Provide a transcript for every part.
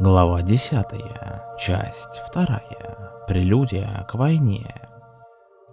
Глава 10. Часть 2. Прелюдия к войне.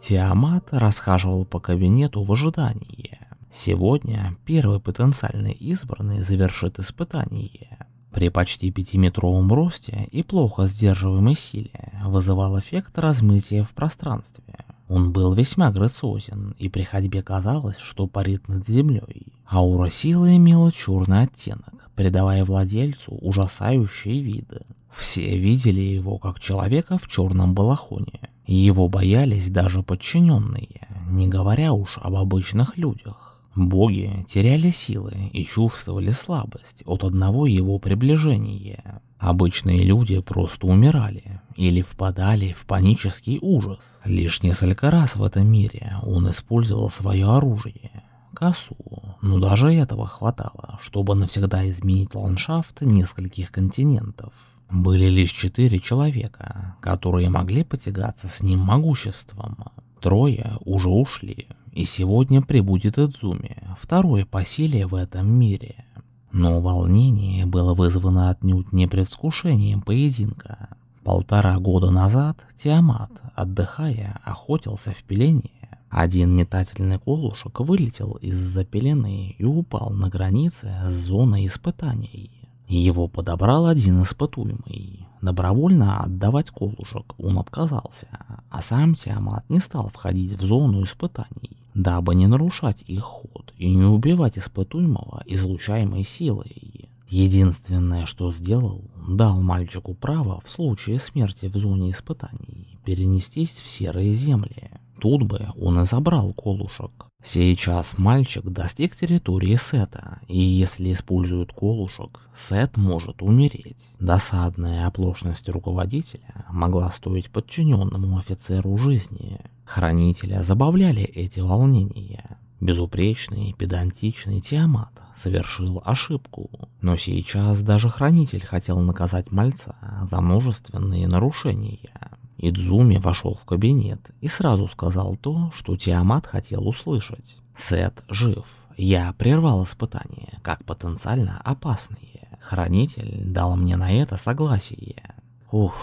Тиамат расхаживал по кабинету в ожидании. Сегодня первый потенциальный избранный завершит испытание. При почти пятиметровом росте и плохо сдерживаемой силе вызывал эффект размытия в пространстве. Он был весьма грациозен, и при ходьбе казалось, что парит над землей. Аура силы имела черный оттенок, придавая владельцу ужасающие виды. Все видели его как человека в черном балахоне. Его боялись даже подчиненные, не говоря уж об обычных людях. Боги теряли силы и чувствовали слабость от одного его приближения. Обычные люди просто умирали или впадали в панический ужас. Лишь несколько раз в этом мире он использовал свое оружие, косу, но даже этого хватало, чтобы навсегда изменить ландшафт нескольких континентов. Были лишь четыре человека, которые могли потягаться с ним могуществом. Трое уже ушли, и сегодня прибудет Идзуми, второй по силе в этом мире. Но волнение было вызвано отнюдь не предвкушением поединка. Полтора года назад Тиамат, отдыхая, охотился в пелене один метательный колышек вылетел из-за пелены и упал на границе с зоной испытаний. Его подобрал один испытуемый. Добровольно отдавать колышек он отказался, а сам Тиамат не стал входить в зону испытаний, дабы не нарушать их ход и не убивать испытуемого излучаемой силой. Единственное, что сделал, дал мальчику право в случае смерти в зоне испытаний перенестись в серые земли. Тут бы он и забрал колушек. Сейчас мальчик достиг территории Сета, и если использует колушек, Сет может умереть. Досадная оплошность руководителя могла стоить подчиненному офицеру жизни. Хранителя забавляли эти волнения. Безупречный, педантичный Тиамат совершил ошибку, но сейчас даже хранитель хотел наказать мальца за множественные нарушения. Идзуми вошел в кабинет и сразу сказал то, что Тиамат хотел услышать. Сет жив. Я прервал испытание, как потенциально опасные. Хранитель дал мне на это согласие. Ух.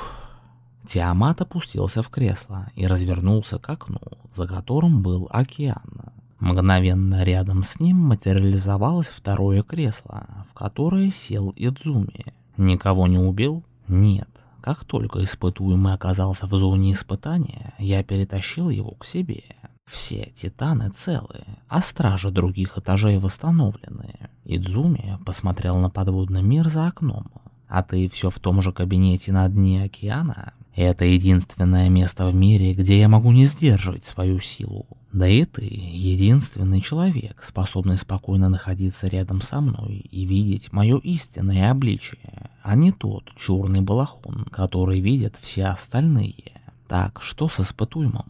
Тиамат опустился в кресло и развернулся к окну, за которым был океан. Мгновенно рядом с ним материализовалось второе кресло, в которое сел Идзуми. Никого не убил? Нет. Как только испытуемый оказался в зоне испытания, я перетащил его к себе. Все титаны целы, а стражи других этажей восстановлены. Идзуми посмотрел на подводный мир за окном. А ты все в том же кабинете на дне океана? Это единственное место в мире, где я могу не сдерживать свою силу. Да и ты единственный человек, способный спокойно находиться рядом со мной и видеть мое истинное обличие, а не тот черный балахон, который видят все остальные. Так, что с испытуемым?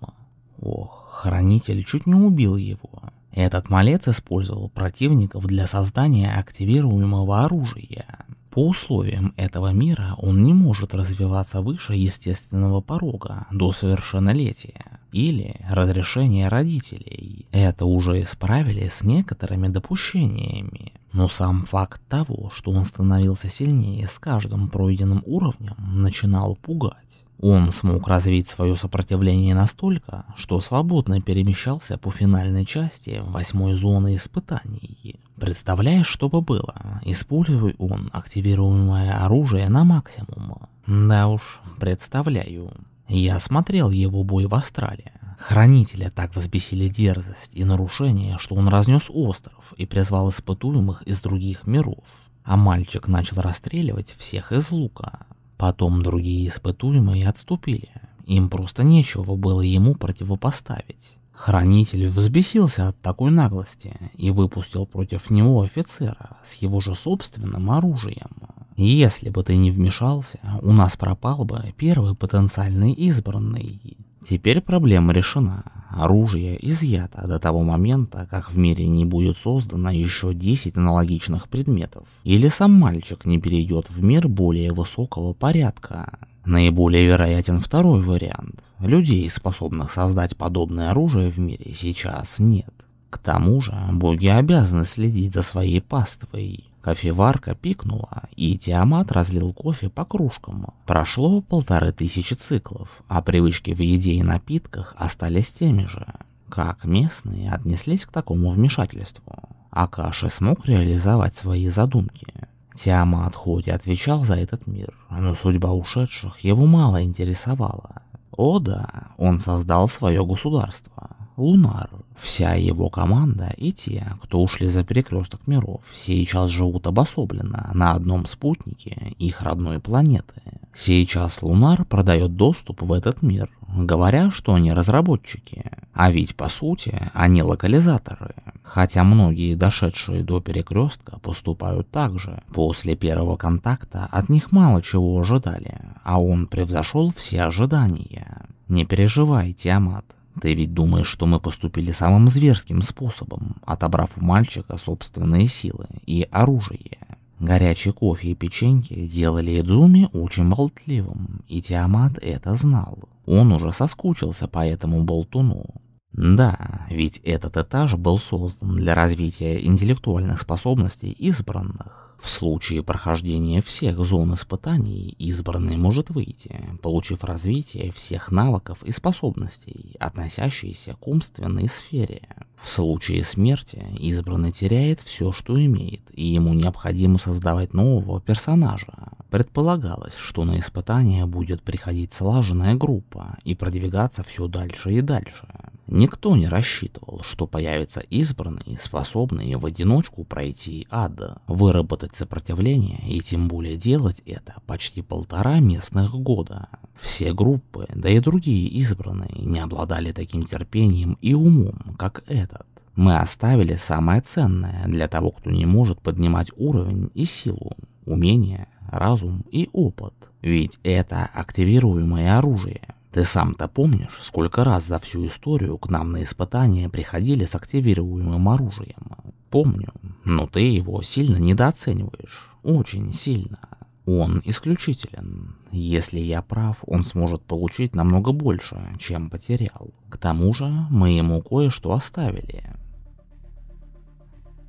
Ох, хранитель чуть не убил его. Этот малец использовал противников для создания активируемого оружия. По условиям этого мира он не может развиваться выше естественного порога до совершеннолетия или разрешения родителей. Это уже исправили с некоторыми допущениями. Но сам факт того, что он становился сильнее с каждым пройденным уровнем, начинал пугать. Он смог развить свое сопротивление настолько, что свободно перемещался по финальной части восьмой зоны испытаний. Представляешь, что бы было, используя он активируемое оружие на максимум? Да уж, представляю. Я смотрел его бой в Астрале. Хранителя так взбесили дерзость и нарушение, что он разнес остров и призвал испытуемых из других миров. А мальчик начал расстреливать всех из лука. Потом другие испытуемые отступили. Им просто нечего было ему противопоставить. Хранитель взбесился от такой наглости и выпустил против него офицера с его же собственным оружием. Если бы ты не вмешался, у нас пропал бы первый потенциальный избранный. Теперь проблема решена. Оружие изъято до того момента, как в мире не будет создано еще 10 аналогичных предметов. Или сам мальчик не перейдет в мир более высокого порядка. Наиболее вероятен второй вариант. Людей, способных создать подобное оружие в мире, сейчас нет. К тому же, боги обязаны следить за своей паствой. Кофеварка пикнула, и Тиамат разлил кофе по кружкам. Прошло полторы тысячи циклов, а привычки в еде и напитках остались теми же. Как местные отнеслись к такому вмешательству? Акаши смог реализовать свои задумки. Тиамат хоть и отвечал за этот мир, но судьба ушедших его мало интересовала. О да, он создал свое государство, Лунар. Вся его команда и те, кто ушли за перекресток миров, сейчас живут обособленно на одном спутнике их родной планеты. Сейчас Лунар продает доступ в этот мир, говоря, что они разработчики. А ведь по сути они локализаторы. Хотя многие дошедшие до перекрестка поступают так же. После первого контакта от них мало чего ожидали, а он превзошел все ожидания. Не переживай, Тиамат, ты ведь думаешь, что мы поступили самым зверским способом, отобрав у мальчика собственные силы и оружие. Горячий кофе и печеньки делали Идзуми очень болтливым, и Тиамат это знал. Он уже соскучился по этому болтуну. Да, ведь этот этаж был создан для развития интеллектуальных способностей избранных. В случае прохождения всех зон испытаний избранный может выйти, получив развитие всех навыков и способностей, относящиеся к умственной сфере. В случае смерти избранный теряет все, что имеет, и ему необходимо создавать нового персонажа. Предполагалось, что на испытания будет приходить слаженная группа и продвигаться все дальше и дальше. Никто не рассчитывал, что появятся избранные, способные в одиночку пройти ад, выработать сопротивление и тем более делать это почти полтора местных года. Все группы, да и другие избранные, не обладали таким терпением и умом, как этот. Мы оставили самое ценное для того, кто не может поднимать уровень и силу, умение, разум и опыт. Ведь это активируемое оружие. Ты сам-то помнишь, сколько раз за всю историю к нам на испытания приходили с активируемым оружием? Помню, но ты его сильно недооцениваешь. Очень сильно. Он исключителен. Если я прав, он сможет получить намного больше, чем потерял. К тому же мы ему кое-что оставили.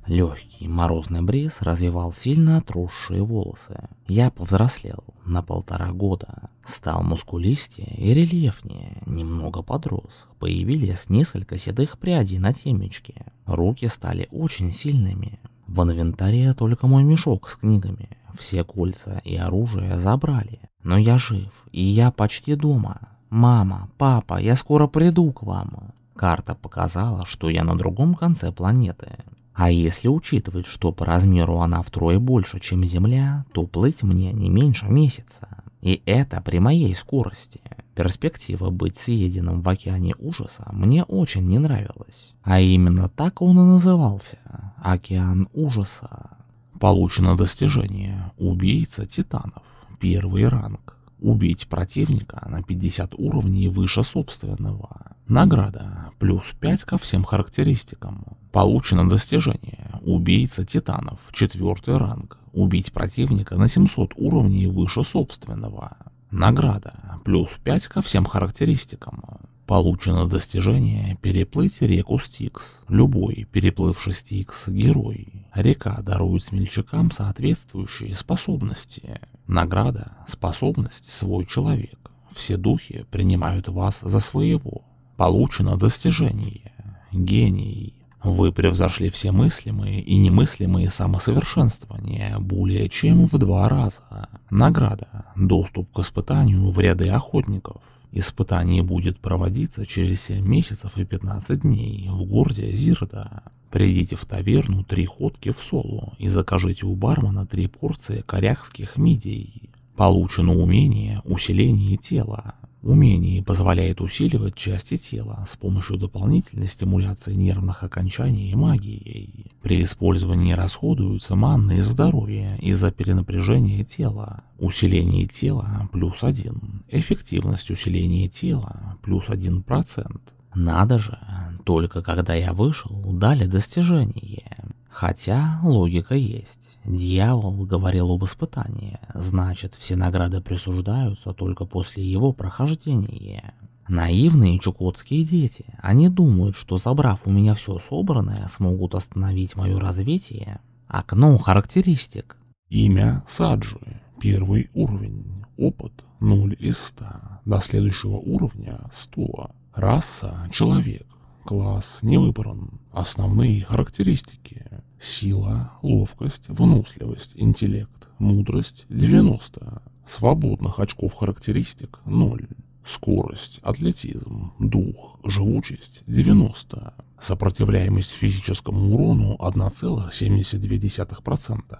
Легкий морозный бриз развивал сильно отросшие волосы. Я повзрослел на полтора года, стал мускулистее и рельефнее, немного подрос. Появились несколько седых прядей на темечке. Руки стали очень сильными. В инвентаре только мой мешок с книгами. Все кольца и оружие забрали. Но я жив, и я почти дома. Мама, папа, я скоро приду к вам. Карта показала, что я на другом конце планеты. А если учитывать, что по размеру она втрое больше, чем Земля, то плыть мне не меньше месяца. И это при моей скорости. Перспектива быть съеденным в океане ужаса мне очень не нравилась. А именно так он и назывался. Океан ужаса. Получено достижение «Убийца титанов». Первый ранг. Убить противника на 50 уровней выше собственного. Награда. Плюс 5 ко всем характеристикам. Получено достижение «Убийца титанов», четвертый ранг. Убить противника на 700 уровней выше собственного. Награда. Плюс 5 ко всем характеристикам. Получено достижение «Переплыть реку Стикс». Любой переплывший Стикс – герой. Река дарует смельчакам соответствующие способности. Награда – способность «Свой человек». Все духи принимают вас за своего. Получено достижение «Гений». Вы превзошли все мыслимые и немыслимые самосовершенствования более чем в два раза. Награда. Доступ к испытанию в ряды охотников. Испытание будет проводиться через 7 месяцев и 15 дней в городе Зирда. Придите в таверну три ходки в соло и закажите у бармена три порции коряхских мидий. Получено умение усиление тела. Умение позволяет усиливать части тела с помощью дополнительной стимуляции нервных окончаний и магией. При использовании расходуются манны и здоровье из-за перенапряжения тела. Усиление тела плюс один. Эффективность усиления тела плюс один процент. Надо же, только когда я вышел, дали достижение. Хотя логика есть. Дьявол говорил об испытании, значит, все награды присуждаются только после его прохождения. Наивные чукотские дети, они думают, что забрав у меня все собранное, смогут остановить мое развитие. Окно характеристик. Имя Саджи. Первый уровень. Опыт 0 из 100. До следующего уровня 100. Раса – человек. Класс не выбран. Основные характеристики. Сила, ловкость, выносливость, интеллект, мудрость – 90. Свободных очков характеристик – 0. Скорость, атлетизм, дух, живучесть – 90. Сопротивляемость физическому урону – 1,72%.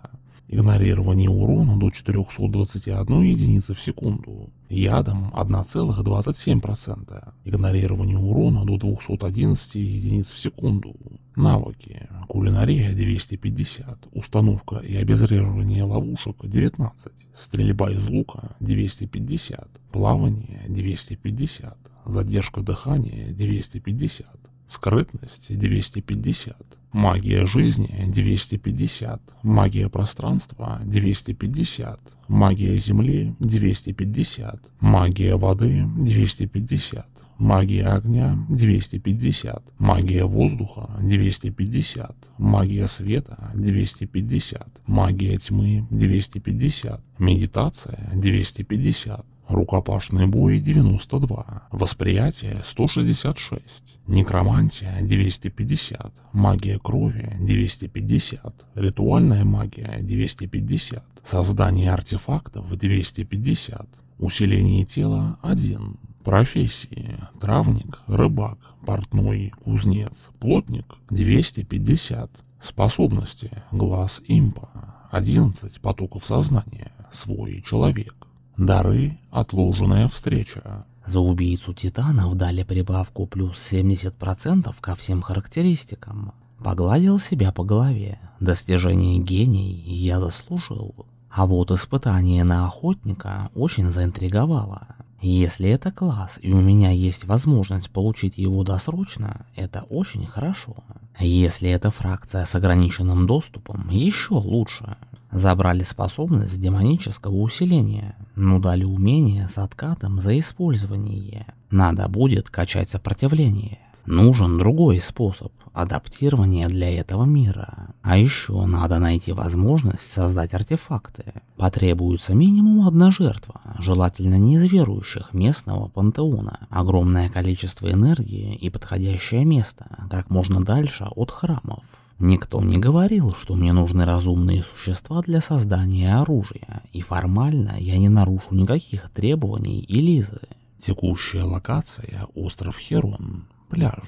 Игнорирование урона до 421 единицы в секунду. Ядом 1,27%. Игнорирование урона до 211 единиц в секунду. Навыки. Кулинария 250. Установка и обезвреживание ловушек 19. Стрельба из лука 250. Плавание 250. Задержка дыхания 250. Скрытность 250. Магия жизни 250. Магия пространства 250. Магия земли 250. Магия воды 250. Магия огня 250. Магия воздуха 250. Магия света 250. Магия тьмы 250. Медитация 250. Рукопашный бой 92, восприятие 166, некромантия 250, магия крови 250, ритуальная магия 250, создание артефактов 250, усиление тела 1, профессии. Травник, рыбак, портной, кузнец, плотник 250, способности. Глаз импа. 11 потоков сознания, свой человек. Дары – отложенная встреча. За убийцу титанов дали прибавку плюс 70% ко всем характеристикам. Погладил себя по голове. Достижение гений я заслужил. А вот испытание на охотника очень заинтриговало. Если это класс и у меня есть возможность получить его досрочно, это очень хорошо. Если это фракция с ограниченным доступом, еще лучше. Забрали способность демонического усиления, но дали умение с откатом за использование. Надо будет качать сопротивление. Нужен другой способ адаптирования для этого мира. А еще надо найти возможность создать артефакты. Потребуется минимум одна жертва, желательно не из верующих местного пантеона. Огромное количество энергии и подходящее место, как можно дальше от храмов. Никто не говорил, что мне нужны разумные существа для создания оружия, и формально я не нарушу никаких требований и Лизы. Текущая локация – остров Херон, пляж.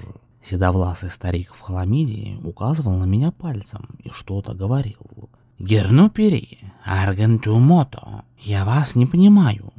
Седовласый старик в хламиде указывал на меня пальцем и что-то говорил. «Гернупери, Аргентумото, я вас не понимаю.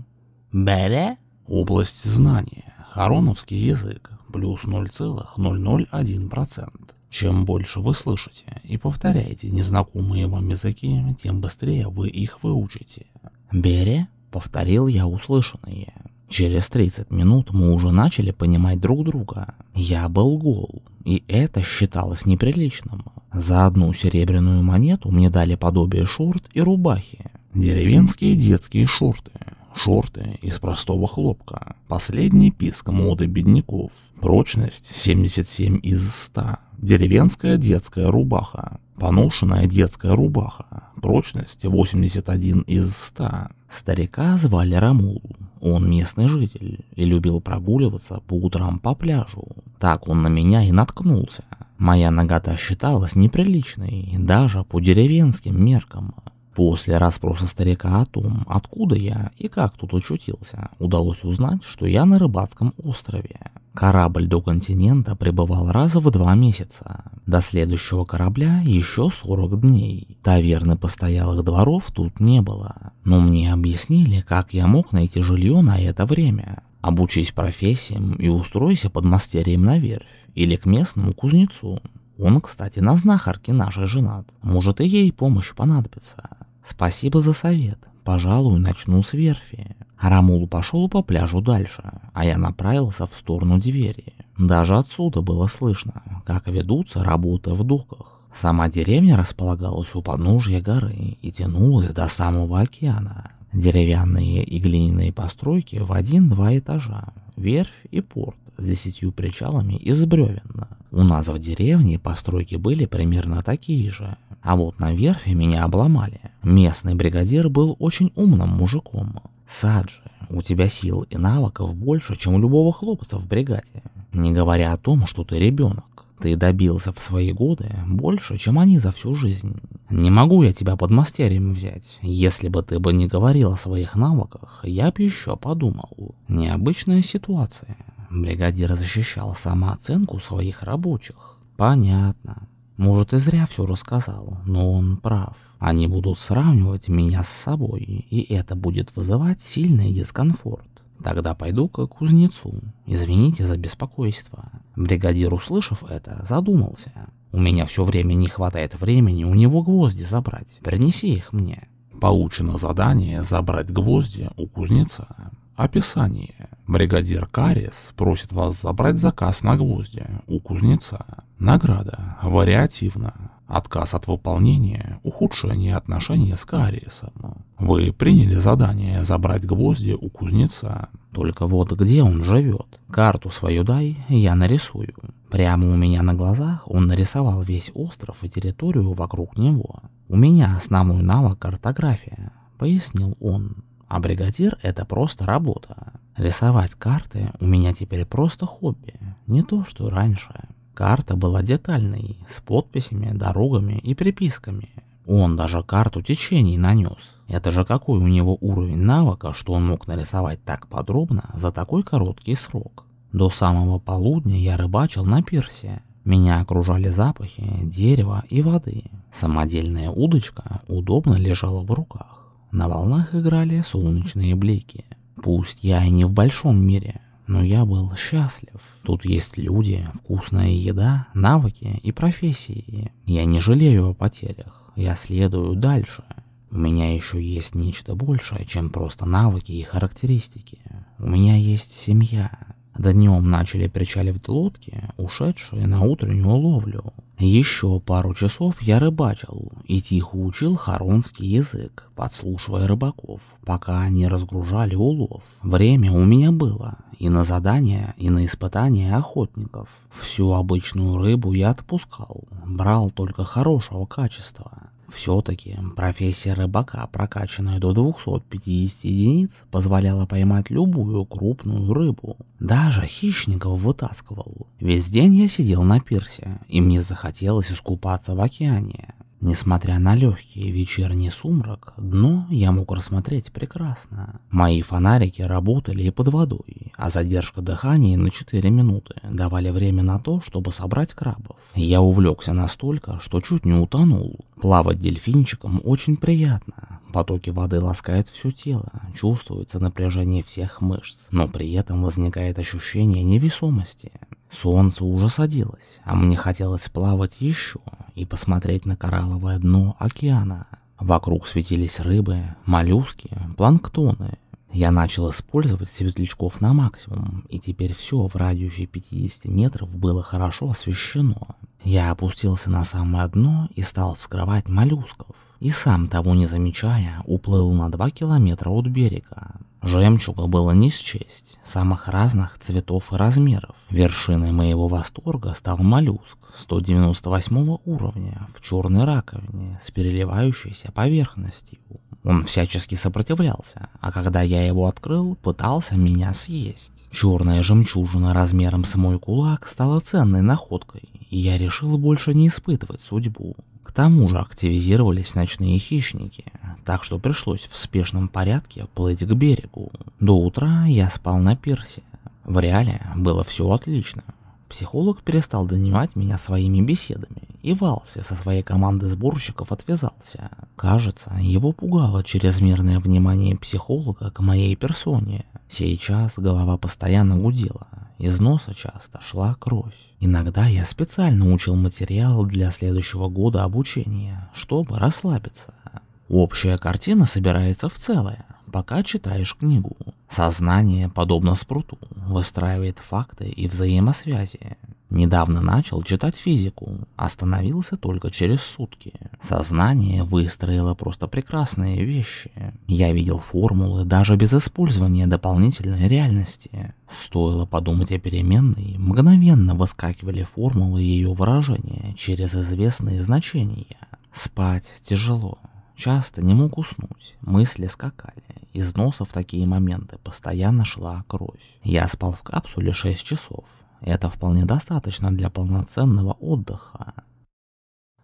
Бере?» Область знания, хороновский язык, плюс 0,001%. Чем больше вы слышите и повторяете незнакомые вам языки, тем быстрее вы их выучите. «Бере?» — повторил я услышанное. Через 30 минут мы уже начали понимать друг друга. Я был гол, и это считалось неприличным. За одну серебряную монету мне дали подобие шорт и рубахи. Деревенские детские шорты. Шорты из простого хлопка. Последний писк моды бедняков. Прочность 77 из 100. Деревенская детская рубаха. Поношенная детская рубаха. Прочность 81 из 100. Старика звали Рамул. Он местный житель и любил прогуливаться по утрам по пляжу. Так он на меня и наткнулся. Моя нагота считалась неприличной, даже по деревенским меркам. После расспроса старика о том, откуда я и как тут очутился, удалось узнать, что я на рыбацком острове. Корабль до континента пребывал раз в два месяца. До следующего корабля еще 40 дней. Таверны постоялых дворов тут не было. Но мне объяснили, как я мог найти жилье на это время. Обучись профессиям и устройся под мастерием на верфь или к местному кузнецу. Он, кстати, на знахарке нашей женат. Может и ей помощь понадобится. Спасибо за совет. Пожалуй, начну с верфи. Рамул пошел по пляжу дальше, а я направился в сторону двери. Даже отсюда было слышно, как ведутся работы в доках. Сама деревня располагалась у подножья горы и тянулась до самого океана. Деревянные и глиняные постройки в один-два этажа, верфь и порт с десятью причалами из бревен. У нас в деревне постройки были примерно такие же. А вот на верфи меня обломали. Местный бригадир был очень умным мужиком. Саджи, у тебя сил и навыков больше, чем у любого хлопца в бригаде. Не говоря о том, что ты ребенок. Ты добился в свои годы больше, чем они за всю жизнь. Не могу я тебя под мастерьем взять. Если бы ты бы не говорил о своих навыках, я бы еще подумал. Необычная ситуация. Бригадир защищал самооценку своих рабочих. Понятно. Может, и зря все рассказал, но он прав. Они будут сравнивать меня с собой, и это будет вызывать сильный дискомфорт. Тогда пойду-ка к кузнецу. Извините за беспокойство. Бригадир, услышав это, задумался. У меня все время не хватает времени у него гвозди забрать. Принеси их мне. Получено задание забрать гвозди у кузнеца. Описание. Бригадир Карис просит вас забрать заказ на гвозди у кузнеца. Награда. Вариативно. Отказ от выполнения, ухудшение отношений с Кариесом. Вы приняли задание забрать гвозди у кузнеца. Только вот где он живет? Карту свою дай, я нарисую. Прямо у меня на глазах он нарисовал весь остров и территорию вокруг него. У меня основной навык картография, пояснил он. А бригадир это просто работа. Рисовать карты у меня теперь просто хобби, не то что раньше. Карта была детальной, с подписями, дорогами и приписками. Он даже карту течений нанес. Это же какой у него уровень навыка, что он мог нарисовать так подробно за такой короткий срок. До самого полудня я рыбачил на пирсе. Меня окружали запахи, дерева и воды. Самодельная удочка удобно лежала в руках. На волнах играли солнечные блики. Пусть я и не в большом мире, но я был счастлив. Тут есть люди, вкусная еда, навыки и профессии. Я не жалею о потерях, я следую дальше. У меня еще есть нечто большее, чем просто навыки и характеристики. У меня есть семья. Днем начали причаливать лодки, ушедшие на утреннюю ловлю. Еще пару часов я рыбачил и тихо учил харонский язык, подслушивая рыбаков, пока они разгружали улов. Время у меня было и на задания, и на испытания охотников. Всю обычную рыбу я отпускал, брал только хорошего качества. Все-таки профессия рыбака, прокачанная до 250 единиц, позволяла поймать любую крупную рыбу. Даже хищников вытаскивал. Весь день я сидел на пирсе, и мне захотелось искупаться в океане. Несмотря на легкий вечерний сумрак, дно я мог рассмотреть прекрасно. Мои фонарики работали и под водой, а задержка дыхания на 4 минуты давали время на то, чтобы собрать крабов. Я увлекся настолько, что чуть не утонул. Плавать дельфинчиком очень приятно. Потоки воды ласкают все тело, чувствуется напряжение всех мышц, но при этом возникает ощущение невесомости. Солнце уже садилось, а мне хотелось плавать еще и посмотреть на коралловое дно океана. Вокруг светились рыбы, моллюски, планктоны. Я начал использовать светлячков на максимум, и теперь все в радиусе 50 метров было хорошо освещено. Я опустился на самое дно и стал вскрывать моллюсков. И сам того не замечая, уплыл на 2 километра от берега. Жемчуга было не счесть, самых разных цветов и размеров. Вершиной моего восторга стал моллюск 198 уровня в черной раковине с переливающейся поверхностью. Он всячески сопротивлялся, а когда я его открыл, пытался меня съесть. Черная жемчужина размером с мой кулак стала ценной находкой, и я решил больше не испытывать судьбу. К тому же активизировались ночные хищники, так что пришлось в спешном порядке плыть к берегу. До утра я спал на пирсе. В реале было все отлично. Психолог перестал донимать меня своими беседами, и Валси со своей командой сборщиков отвязался. Кажется, его пугало чрезмерное внимание психолога к моей персоне. Сейчас голова постоянно гудела, из носа часто шла кровь. Иногда я специально учил материал для следующего года обучения, чтобы расслабиться. Общая картина собирается в целое, пока читаешь книгу. Сознание, подобно спруту, выстраивает факты и взаимосвязи. Недавно начал читать физику, остановился только через сутки. Сознание выстроило просто прекрасные вещи. Я видел формулы даже без использования дополнительной реальности. Стоило подумать о переменной, мгновенно выскакивали формулы ее выражения через известные значения. Спать тяжело. Часто не мог уснуть, мысли скакали. Из носа в такие моменты постоянно шла кровь. Я спал в капсуле 6 часов. Это вполне достаточно для полноценного отдыха.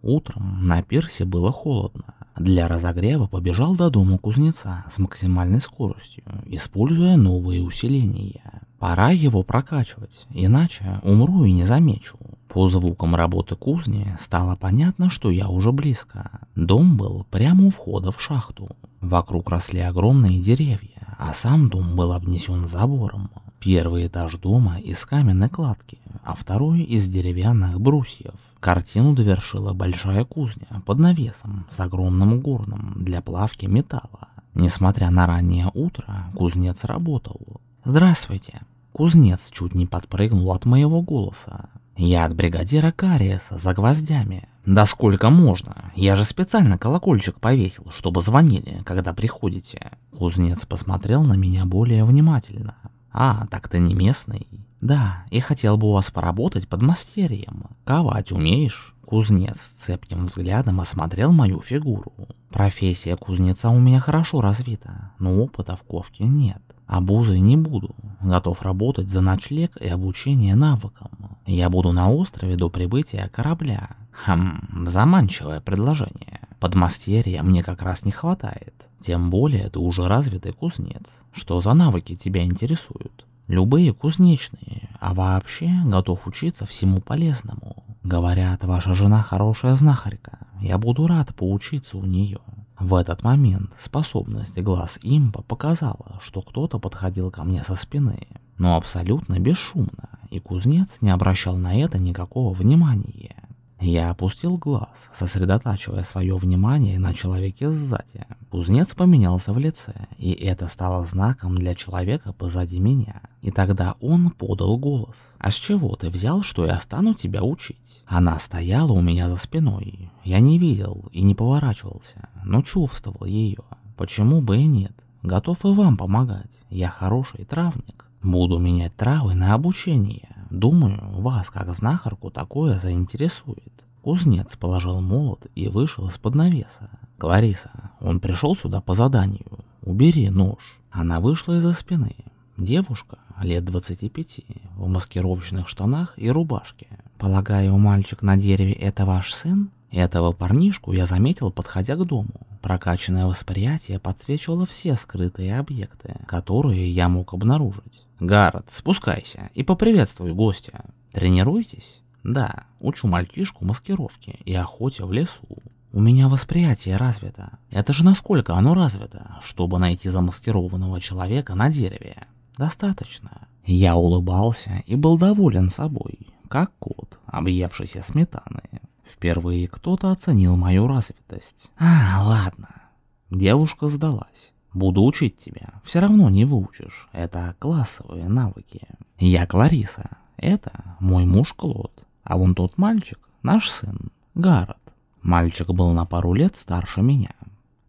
Утром на пирсе было холодно. Для разогрева побежал до дома кузнеца с максимальной скоростью, используя новые усиления. Пора его прокачивать, иначе умру и не замечу. По звукам работы кузни стало понятно, что я уже близко. Дом был прямо у входа в шахту. Вокруг росли огромные деревья, а сам дом был обнесен забором. Первый этаж дома из каменной кладки, а второй из деревянных брусьев. Картину довершила большая кузня под навесом с огромным горном для плавки металла. Несмотря на раннее утро, кузнец работал. «Здравствуйте!» Кузнец чуть не подпрыгнул от моего голоса. Я от бригадира Кариеса за гвоздями. Да сколько можно? Я же специально колокольчик повесил, чтобы звонили, когда приходите. Кузнец посмотрел на меня более внимательно. А, так ты не местный? Да, и хотел бы у вас поработать под мастерием. Ковать умеешь? Кузнец цепким взглядом осмотрел мою фигуру. Профессия кузнеца у меня хорошо развита, но опыта в ковке нет. Обузой не буду. Готов работать за ночлег и обучение навыкам. Я буду на острове до прибытия корабля. Хм, заманчивое предложение. Подмастерья мне как раз не хватает. Тем более ты уже развитый кузнец. Что за навыки тебя интересуют? Любые кузнечные, а вообще готов учиться всему полезному. Говорят, ваша жена хорошая знахарка. Я буду рад поучиться у нее. В этот момент способность глаз импа показала, что кто-то подходил ко мне со спины, но абсолютно бесшумно, и кузнец не обращал на это никакого внимания. Я опустил глаз, сосредотачивая свое внимание на человеке сзади. Кузнец поменялся в лице, и это стало знаком для человека позади меня. И тогда он подал голос. «А с чего ты взял, что я стану тебя учить?» Она стояла у меня за спиной. Я не видел и не поворачивался, но чувствовал ее. Почему бы и нет? Готов и вам помогать. Я хороший травник. Буду менять травы на обучение. Думаю, вас, как знахарку, такое заинтересует. Кузнец положил молот и вышел из-под навеса. «Клариса, он пришел сюда по заданию. Убери нож». Она вышла из-за спины. Девушка, лет 25, в маскировочных штанах и рубашке. «Полагаю, мальчик на дереве — это ваш сын?» Этого парнишку я заметил, подходя к дому. Прокачанное восприятие подсвечивало все скрытые объекты, которые я мог обнаружить. Гаррет, спускайся и поприветствуй гостя. Тренируетесь? Да, учу мальчишку маскировке и охоте в лесу. У меня восприятие развито. Это же насколько оно развито, чтобы найти замаскированного человека на дереве? Достаточно. Я улыбался и был доволен собой, как кот, объевшийся сметаны. Впервые кто-то оценил мою развитость. А, ладно. Девушка сдалась. Буду учить тебя. Все равно не выучишь. Это классовые навыки. Я Клариса. Это мой муж Клод. А вон тот мальчик, наш сын, Гаррет. Мальчик был на пару лет старше меня.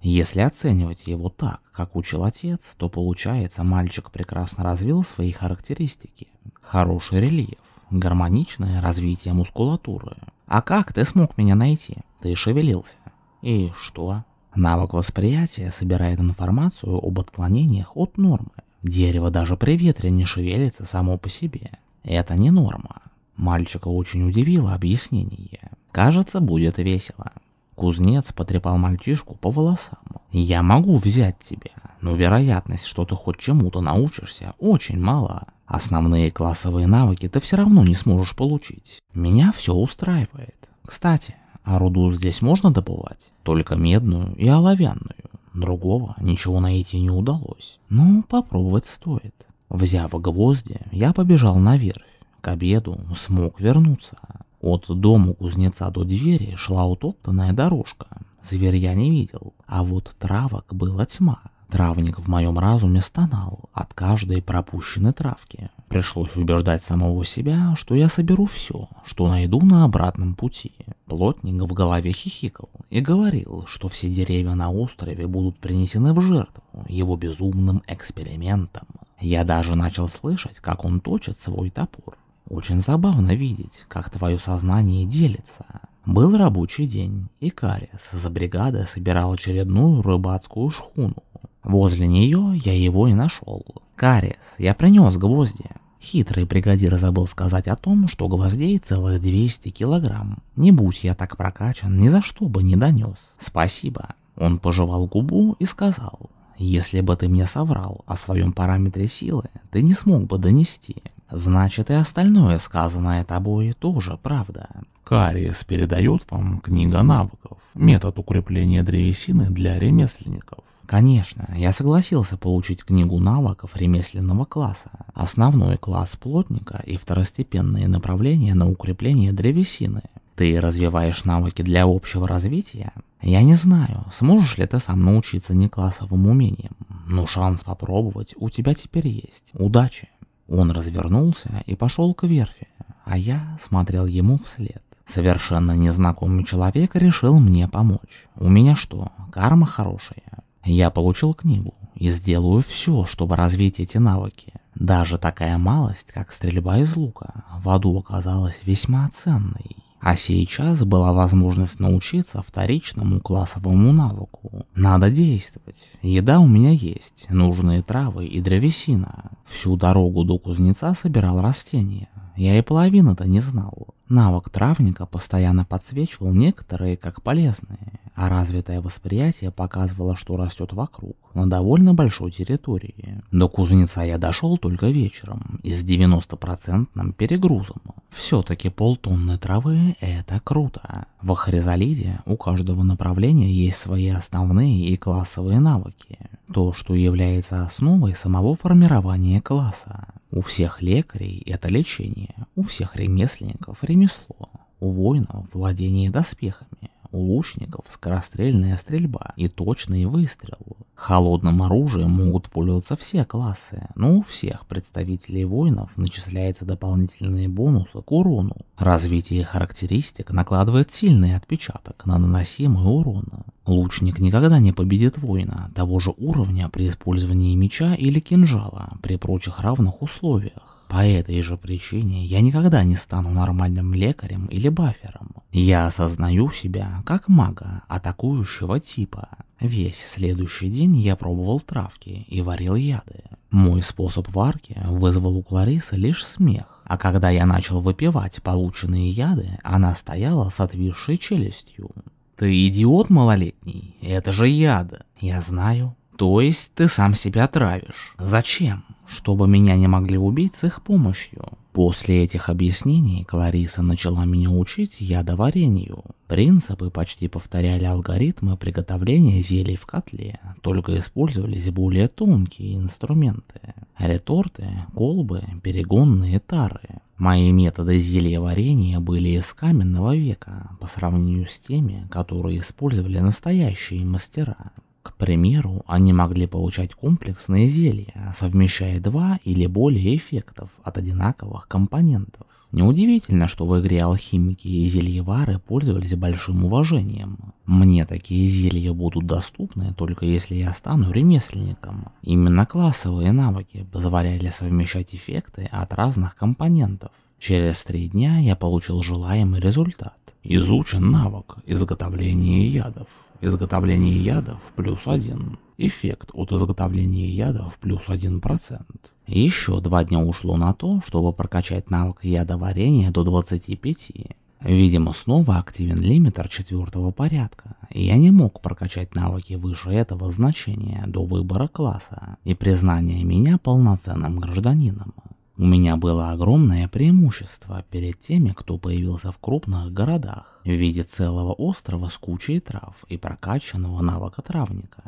Если оценивать его так, как учил отец, то получается, мальчик прекрасно развил свои характеристики. Хороший рельеф, гармоничное развитие мускулатуры. А как ты смог меня найти? Ты шевелился. И что? Навык восприятия собирает информацию об отклонениях от нормы. Дерево даже при ветре не шевелится само по себе. Это не норма. Мальчика очень удивило объяснение. Кажется, будет весело. Кузнец потрепал мальчишку по волосам. «Я могу взять тебя, но вероятность, что ты хоть чему-то научишься, очень мала. Основные классовые навыки ты все равно не сможешь получить. Меня все устраивает. Кстати, а руду здесь можно добывать? Только медную и оловянную. Другого ничего найти не удалось. Ну, попробовать стоит. Взяв гвозди, я побежал наверх. К обеду смог вернуться. От дома кузнеца до двери шла утоптанная дорожка. Зверь я не видел, а вот травок была тьма. Травник в моем разуме стонал от каждой пропущенной травки. Пришлось убеждать самого себя, что я соберу все, что найду на обратном пути. Плотник в голове хихикал и говорил, что все деревья на острове будут принесены в жертву его безумным экспериментам. Я даже начал слышать, как он точит свой топор. Очень забавно видеть, как твое сознание делится. Был рабочий день, и Карис за бригадой собирал очередную рыбацкую шхуну. Возле нее я его и нашел. Карис, я принес гвозди. Хитрый бригадир забыл сказать о том, что гвоздей целых 200 килограмм. Не будь я так прокачан, ни за что бы не донес. Спасибо. Он пожевал губу и сказал, если бы ты мне соврал о своем параметре силы, ты не смог бы донести. Значит и остальное сказанное тобой тоже правда. Кариес передает вам книга навыков, метод укрепления древесины для ремесленников. Конечно, я согласился получить книгу навыков ремесленного класса, основной класс плотника и второстепенные направления на укрепление древесины. Ты развиваешь навыки для общего развития? Я не знаю, сможешь ли ты сам научиться неклассовым умениям, но шанс попробовать у тебя теперь есть. Удачи! Он развернулся и пошел к верфи, а я смотрел ему вслед. Совершенно незнакомый человек решил мне помочь. У меня что, карма хорошая? Я получил книгу и сделаю все, чтобы развить эти навыки. Даже такая малость, как стрельба из лука, в аду оказалась весьма ценной. А сейчас была возможность научиться вторичному классовому навыку. Надо действовать. Еда у меня есть, нужные травы и древесина. Всю дорогу до кузнеца собирал растения. Я и половины-то не знал. Навык травника постоянно подсвечивал некоторые как полезные, а развитое восприятие показывало, что растет вокруг, на довольно большой территории. До кузнеца я дошел только вечером и с 90% перегрузом. Все-таки полтонны травы – это круто. В Хризалиде у каждого направления есть свои основные и классовые навыки. То, что является основой самого формирования класса. У всех лекарей это лечение, у всех ремесленников – ремесло, у воинов – владение доспехами, лучников скорострельная стрельба и точный выстрел. Холодным оружием могут пользоваться все классы, но у всех представителей воинов начисляются дополнительные бонусы к урону. Развитие характеристик накладывает сильный отпечаток на наносимый урон. Лучник никогда не победит воина того же уровня при использовании меча или кинжала при прочих равных условиях. По этой же причине я никогда не стану нормальным лекарем или бафером. Я осознаю себя как мага, атакующего типа. Весь следующий день я пробовал травки и варил яды. Мой способ варки вызвал у Кларисы лишь смех, а когда я начал выпивать полученные яды, она стояла с отвисшей челюстью. «Ты идиот малолетний? Это же яда!» «Я знаю. То есть ты сам себя травишь. Зачем?» Чтобы меня не могли убить с их помощью. После этих объяснений Клариса начала меня учить ядоварению. Принципы почти повторяли алгоритмы приготовления зелий в котле, только использовались более тонкие инструменты. Реторты, колбы, перегонные тары. Мои методы зельеварения были из каменного века по сравнению с теми, которые использовали настоящие мастера. К примеру, они могли получать комплексные зелья, совмещая два или более эффектов от одинаковых компонентов. Неудивительно, что в игре алхимики и зельевары пользовались большим уважением. Мне такие зелья будут доступны только если я стану ремесленником. Именно классовые навыки позволяли совмещать эффекты от разных компонентов. Через три дня я получил желаемый результат. Изучен навык изготовления ядов. Изготовление ядов плюс 1. Эффект от изготовления ядов плюс 1%. Еще два дня ушло на то, чтобы прокачать навык ядоварения до 25. Видимо, снова активен лимитер четвертого порядка, я не мог прокачать навыки выше этого значения до выбора класса и признания меня полноценным гражданином. У меня было огромное преимущество перед теми, кто появился в крупных городах, в виде целого острова с кучей трав и прокачанного навыка травника.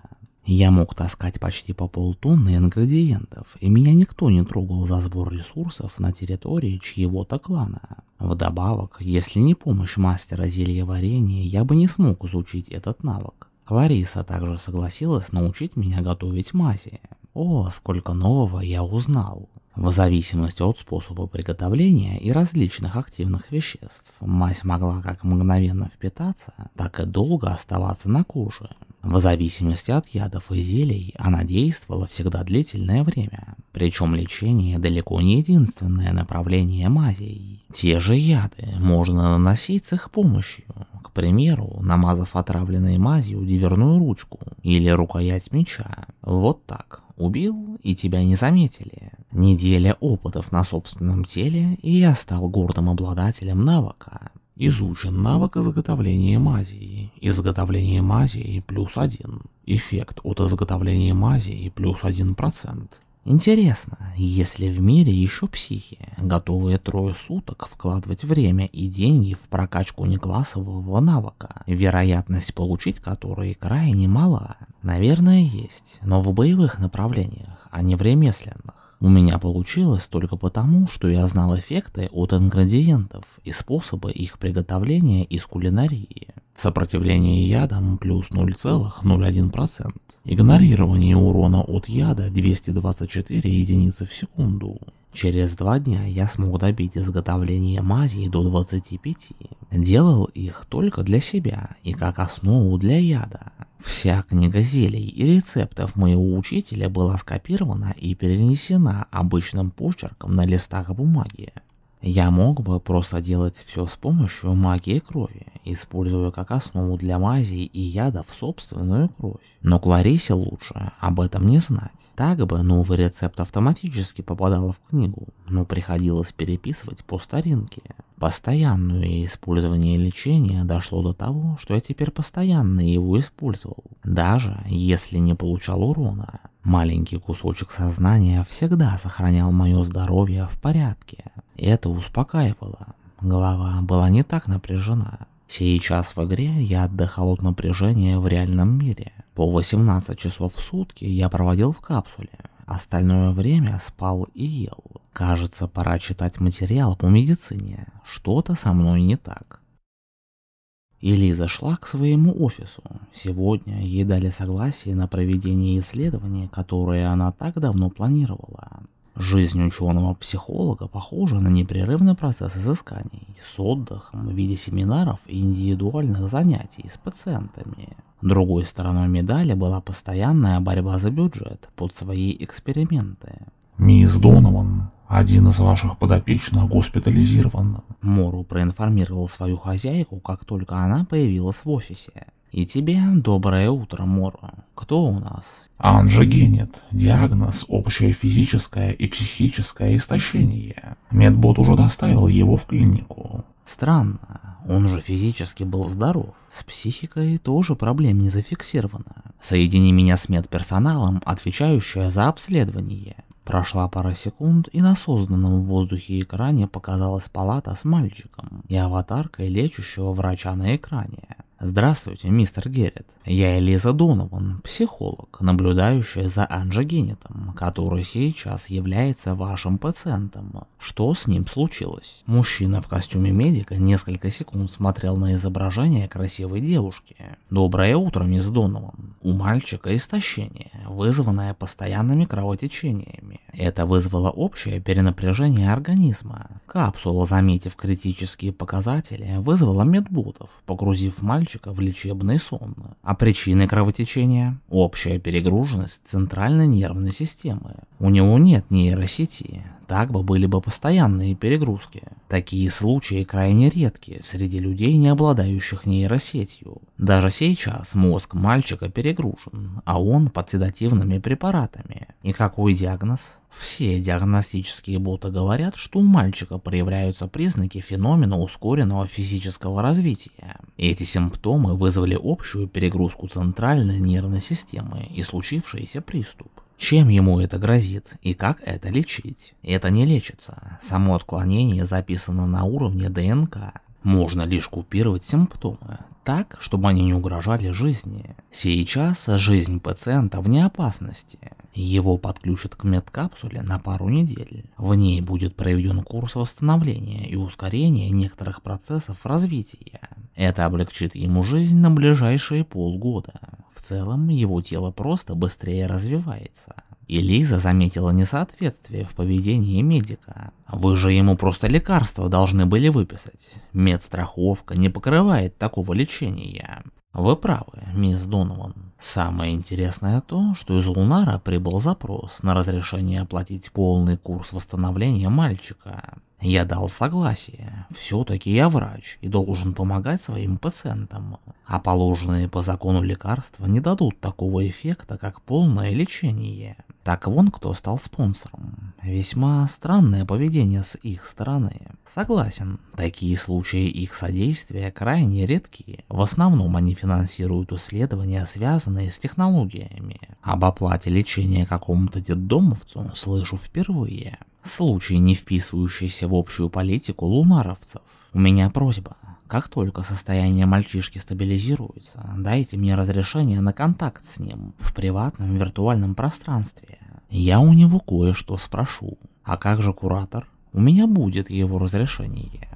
Я мог таскать почти по полтонны ингредиентов, и меня никто не трогал за сбор ресурсов на территории чьего-то клана. Вдобавок, если не помощь мастера зелья варенья, я бы не смог изучить этот навык. Клариса также согласилась научить меня готовить мази. О, сколько нового я узнал. В зависимости от способа приготовления и различных активных веществ, мазь могла как мгновенно впитаться, так и долго оставаться на коже. В зависимости от ядов и зелий она действовала всегда длительное время. Причем лечение далеко не единственное направление мазей. Те же яды можно наносить с их помощью. К примеру, намазав отравленной мазью дверную ручку или рукоять меча. Вот так. Убил, и тебя не заметили. Неделя опытов на собственном теле, и я стал гордым обладателем навыка. Изучен навык изготовления мазии. Изготовление мазии плюс один. Эффект от изготовления мазии плюс один процент. Интересно, если в мире еще психи, готовые трое суток вкладывать время и деньги в прокачку неклассового навыка, вероятность получить который крайне мала. Наверное, есть, но в боевых направлениях, а не в ремесленных. У меня получилось только потому, что я знал эффекты от ингредиентов и способы их приготовления из кулинарии. Сопротивление ядам плюс 0,01%. Игнорирование урона от яда 224 единицы в секунду. Через два дня я смог добить изготовление мазей до 25. Делал их только для себя и как основу для яда. Вся книга зелий и рецептов моего учителя была скопирована и перенесена обычным почерком на листах бумаги. Я мог бы просто делать все с помощью магии крови, используя как основу для мазей и ядов собственную кровь. Но Кларисе лучше об этом не знать. Так бы новый рецепт автоматически попадал в книгу, но приходилось переписывать по старинке. Постоянное использование лечения дошло до того, что я теперь постоянно его использовал, даже если не получал урона. Маленький кусочек сознания всегда сохранял мое здоровье в порядке. Это успокаивало. Голова была не так напряжена. Сейчас в игре я отдыхал от напряжения в реальном мире. По 18 часов в сутки я проводил в капсуле. Остальное время спал и ел. Кажется, пора читать материал по медицине. Что-то со мной не так. Элиза шла к своему офису. Сегодня ей дали согласие на проведение исследования, которое она так давно планировала. Жизнь ученого-психолога похожа на непрерывный процесс изысканий с отдыхом в виде семинаров и индивидуальных занятий с пациентами. Другой стороной медали была постоянная борьба за бюджет под свои эксперименты. «Мисс Донован, один из ваших подопечных госпитализирован». Мору проинформировал свою хозяйку, как только она появилась в офисе. «И тебе доброе утро, Мору. Кто у нас?» Анжа Генет. Диагноз – общее физическое и психическое истощение. Медбот уже доставил его в клинику. Странно, он же физически был здоров. С психикой тоже проблем не зафиксировано. Соедини меня с медперсоналом, отвечающая за обследование. Прошла пара секунд, и на созданном в воздухе экране показалась палата с мальчиком и аватаркой лечащего врача на экране. Здравствуйте, мистер Геррит. Я Элиза Донован, психолог, наблюдающая за анжогенитом, который сейчас является вашим пациентом. Что с ним случилось? Мужчина в костюме медика несколько секунд смотрел на изображение красивой девушки. Доброе утро, мисс Донован. У мальчика истощение, вызванное постоянными кровотечениями. Это вызвало общее перенапряжение организма. Капсула, заметив критические показатели, вызвала медботов, погрузив мальчика в лечебный сон. А причины кровотечения – общая перегруженность центральной нервной системы. У него нет нейросети, так бы были бы постоянные перегрузки. Такие случаи крайне редки среди людей, не обладающих нейросетью. Даже сейчас мозг мальчика перегружен, а он под седативными препаратами. И какой диагноз? Все диагностические боты говорят, что у мальчика проявляются признаки феномена ускоренного физического развития. Эти симптомы вызвали общую перегрузку центральной нервной системы и случившийся приступ. Чем ему это грозит и как это лечить? Это не лечится. Само отклонение записано на уровне ДНК. Можно лишь купировать симптомы, так, чтобы они не угрожали жизни. Сейчас жизнь пациента вне опасности. Его подключат к медкапсуле на пару недель. В ней будет проведен курс восстановления и ускорения некоторых процессов развития. Это облегчит ему жизнь на ближайшие полгода. В целом, его тело просто быстрее развивается. И Лиза заметила несоответствие в поведении медика. Вы же ему просто лекарства должны были выписать. Медстраховка не покрывает такого лечения. Вы правы, мисс Донован. Самое интересное то, что из Лунара прибыл запрос на разрешение оплатить полный курс восстановления мальчика. Я дал согласие. Все-таки я врач и должен помогать своим пациентам. А положенные по закону лекарства не дадут такого эффекта, как полное лечение. Так вон кто стал спонсором. Весьма странное поведение с их стороны. Согласен, такие случаи их содействия крайне редкие. В основном они финансируют исследования, связанные с технологиями. Об оплате лечения какому-то детдомовцу слышу впервые. Случай, не вписывающийся в общую политику лунаровцев. У меня просьба. Как только состояние мальчишки стабилизируется, дайте мне разрешение на контакт с ним в приватном виртуальном пространстве. Я у него кое-что спрошу. А как же куратор? У меня будет его разрешение.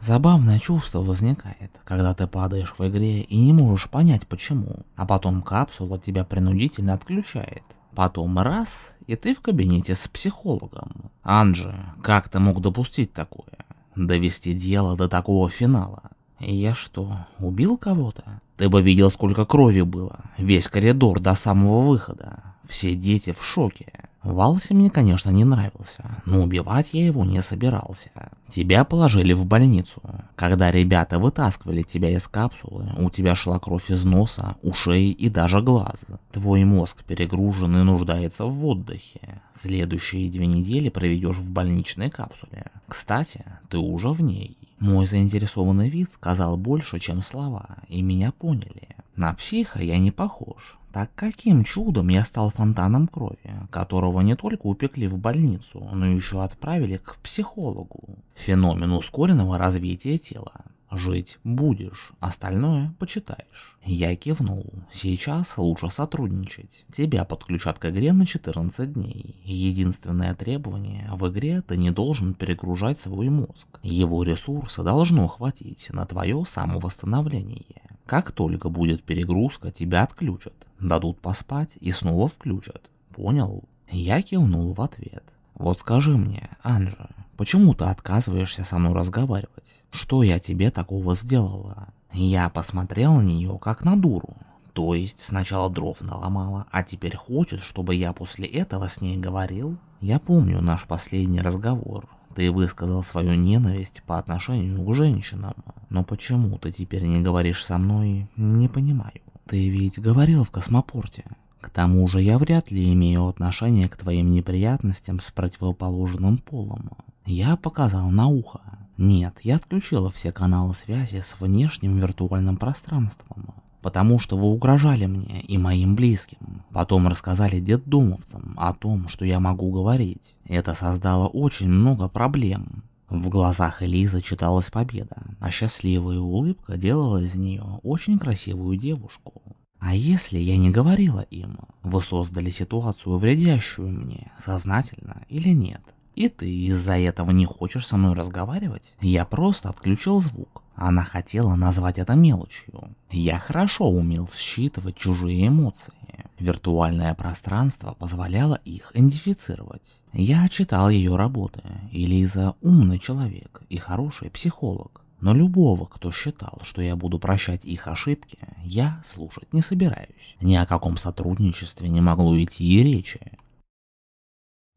Забавное чувство возникает, когда ты падаешь в игре и не можешь понять почему, а потом капсула тебя принудительно отключает. Потом раз, и ты в кабинете с психологом. Анджи, как ты мог допустить такое? Довести дело до такого финала? Я что, убил кого-то? Ты бы видел, сколько крови было. Весь коридор до самого выхода. Все дети в шоке. Валси мне, конечно, не нравился, но убивать я его не собирался. Тебя положили в больницу. Когда ребята вытаскивали тебя из капсулы, у тебя шла кровь из носа, ушей и даже глаз. Твой мозг перегружен и нуждается в отдыхе. Следующие две недели проведешь в больничной капсуле. Кстати, ты уже в ней. Мой заинтересованный вид сказал больше, чем слова, и меня поняли. На психа я не похож. Так каким чудом я стал фонтаном крови, которого не только упекли в больницу, но еще отправили к психологу? Феномен ускоренного развития тела. Жить будешь, остальное почитаешь. Я кивнул. Сейчас лучше сотрудничать. Тебя подключат к игре на 14 дней. Единственное требование, в игре ты не должен перегружать свой мозг. Его ресурсы должно хватить на твое самовосстановление. Как только будет перегрузка, тебя отключат. Дадут поспать и снова включат. Понял? Я кивнул в ответ. Вот скажи мне, Анжа, почему ты отказываешься со мной разговаривать? Что я тебе такого сделала? Я посмотрел на нее как на дуру. То есть сначала дров наломала, а теперь хочет, чтобы я после этого с ней говорил? Я помню наш последний разговор. Ты высказал свою ненависть по отношению к женщинам. Но почему ты теперь не говоришь со мной, не понимаю. Ты ведь говорил в космопорте. К тому же я вряд ли имею отношение к твоим неприятностям с противоположным полом. Я показал на ухо. Нет, я отключила все каналы связи с внешним виртуальным пространством. Потому что вы угрожали мне и моим близким. Потом рассказали детдомовцам о том, что я могу говорить. Это создало очень много проблем. В глазах Элизы читалась победа, а счастливая улыбка делала из нее очень красивую девушку. А если я не говорила им, вы создали ситуацию, вредящую мне, сознательно или нет? И ты из-за этого не хочешь со мной разговаривать? Я просто отключил звук. Она хотела назвать это мелочью. Я хорошо умел считывать чужие эмоции. Виртуальное пространство позволяло их идентифицировать. Я читал ее работы, и Лиза умный человек и хороший психолог. Но любого, кто считал, что я буду прощать их ошибки, я слушать не собираюсь. Ни о каком сотрудничестве не могло идти и речи.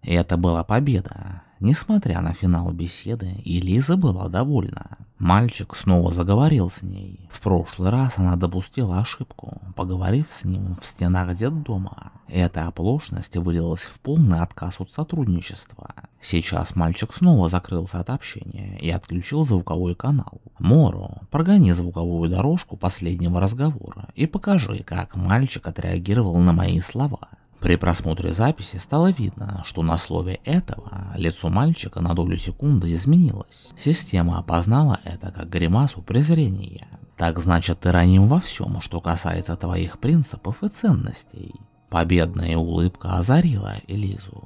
Это была победа. Несмотря на финал беседы, Элиза была довольна. Мальчик снова заговорил с ней. В прошлый раз она допустила ошибку, поговорив с ним в стенах детдома. Эта оплошность вылилась в полный отказ от сотрудничества. Сейчас мальчик снова закрылся от общения и отключил звуковой канал. Моро, прогони звуковую дорожку последнего разговора и покажи, как мальчик отреагировал на мои слова. При просмотре записи стало видно, что на слове этого лицо мальчика на долю секунды изменилось. Система опознала это как гримасу презрения. Так значит ты раним во всем, что касается твоих принципов и ценностей. Победная улыбка озарила Элизу.